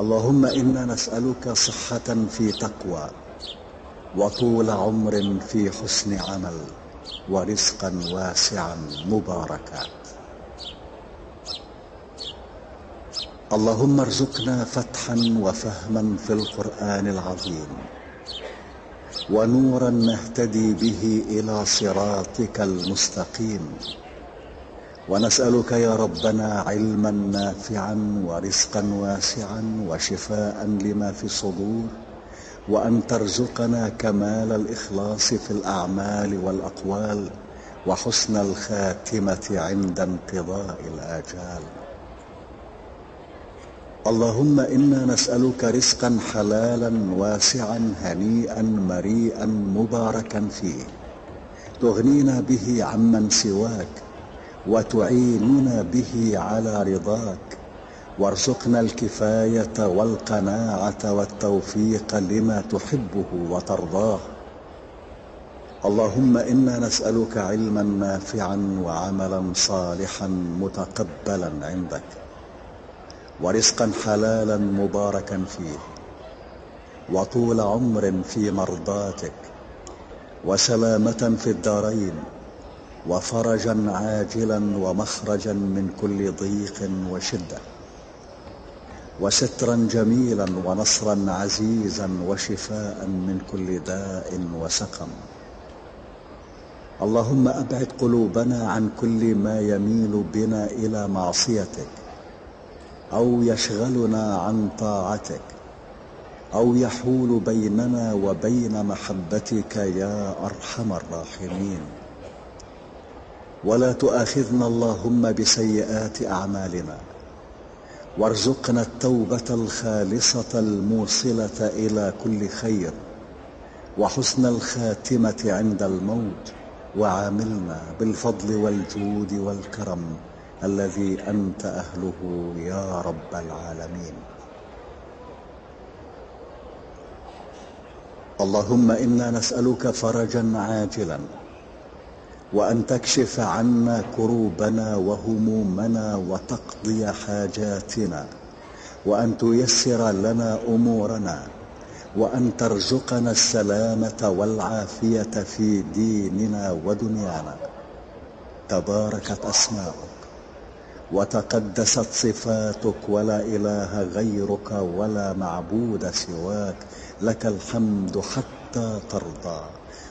اللهم إنا نسألك صحة في تقوى وطول عمر في حسن عمل ورزقا واسعا مباركا. اللهم ارزقنا فتحا وفهما في القرآن العظيم ونورا نهتدي به إلى صراطك المستقيم. ونسألك يا ربنا علما نافعا ورزقا واسعا وشفاء لما في الصدور وأن ترزقنا كمال الإخلاص في الأعمال والأقوال وحسن الخاتمة عند انقضاء الآجال. اللهم إنا نسألك رزقا حلالا واسعا هنيئا مريئا مباركا فيه. تغنينا به عمن سواك وتعيننا به على رضاك. وارزقنا الكفاية والقناعة والتوفيق لما تحبه وترضاه. اللهم إنا نسألك علما نافعا وعملا صالحا متقبلا عندك. ورزقا حلالا مباركا فيه. وطول عمر في مرضاتك. وسلامة في الدارين. وفرجا عاجلا ومخرجا من كل ضيق وشدة. وسترا جميلا ونصرا عزيزا وشفاء من كل داء وسقم. اللهم أبعد قلوبنا عن كل ما يميل بنا إلى معصيتك أو يشغلنا عن طاعتك أو يحول بيننا وبين محبتك يا أرحم الراحمين. ولا تؤاخذنا اللهم بسيئات أعمالنا. وارزقنا التوبة الخالصة الموصلة إلى كل خير. وحسن الخاتمة عند الموت. وعاملنا بالفضل والجود والكرم الذي أنت أهله يا رب العالمين. اللهم إنا نسألك فرجا عاجلا. وأن تكشف عنا كروبنا وهمومنا وتقضي حاجاتنا وأن تيسر لنا أمورنا وأن ترزقنا السلامة والعافية في ديننا ودنيانا. تباركت أسماؤك وتقدست صفاتك ولا إله غيرك ولا معبود سواك. لك الحمد حتى ترضى.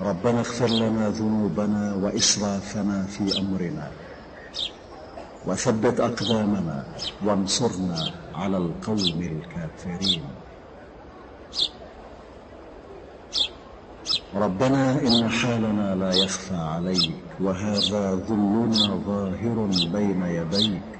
ربنا اغفر لنا ذنوبنا وإسرافنا في أمرنا. وثبت أقدامنا وانصرنا على القوم الكافرين. ربنا إن حالنا لا يخفى عليك وهذا ذلنا ظاهر بين يديك.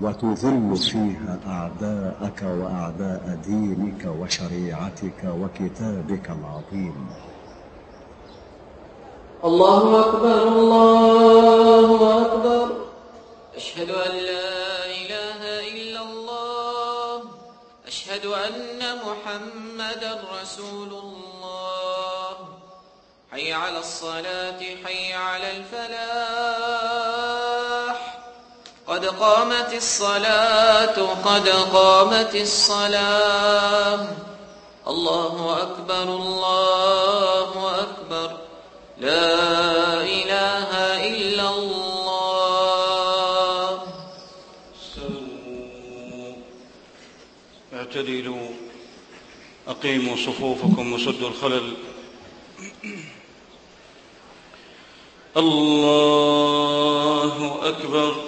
وتذل فيها أعداءك وأعداء دينك وشريعتك وكتابك العظيم. الله أكبر الله أكبر. أشهد أن لا إله إلا الله. أشهد أن محمدا رسول الله. حي على الصلاة حي على الفلاح. قامت الصلاة قد قامت الصلاة. الله أكبر الله أكبر. لا إله إلا الله. اعتدلوا أقيموا صفوفكم وسدوا الخلل. الله أكبر.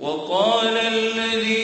وقال الذين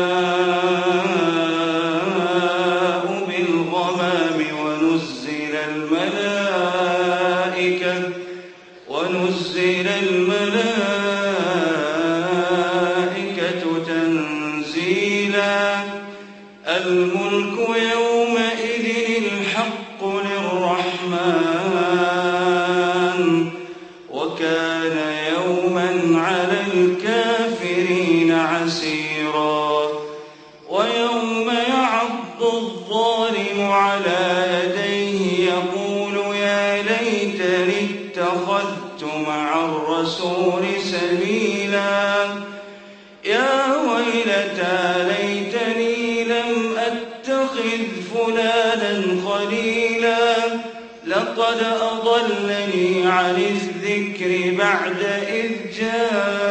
الملك يومئذ الذكر بعد إذ جاءت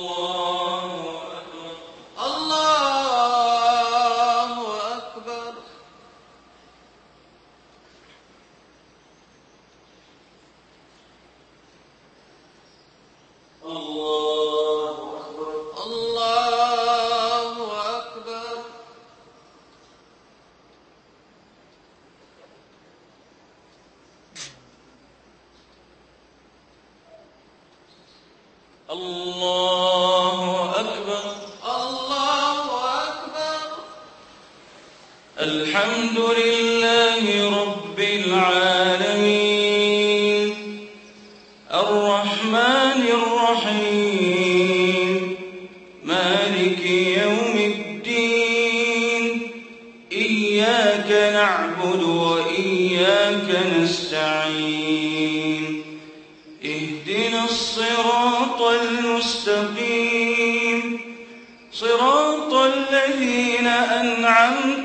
الله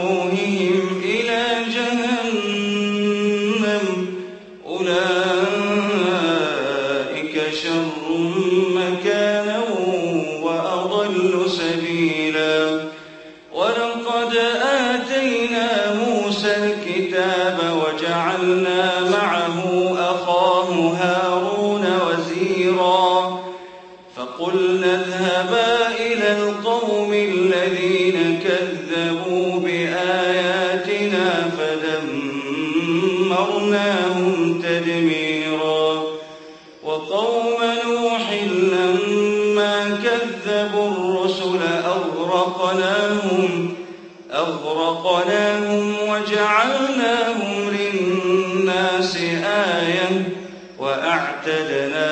يَعْلَمُونَ أغرقناهم أغرقناهم وجعلناهم للناس آية وأعتدنا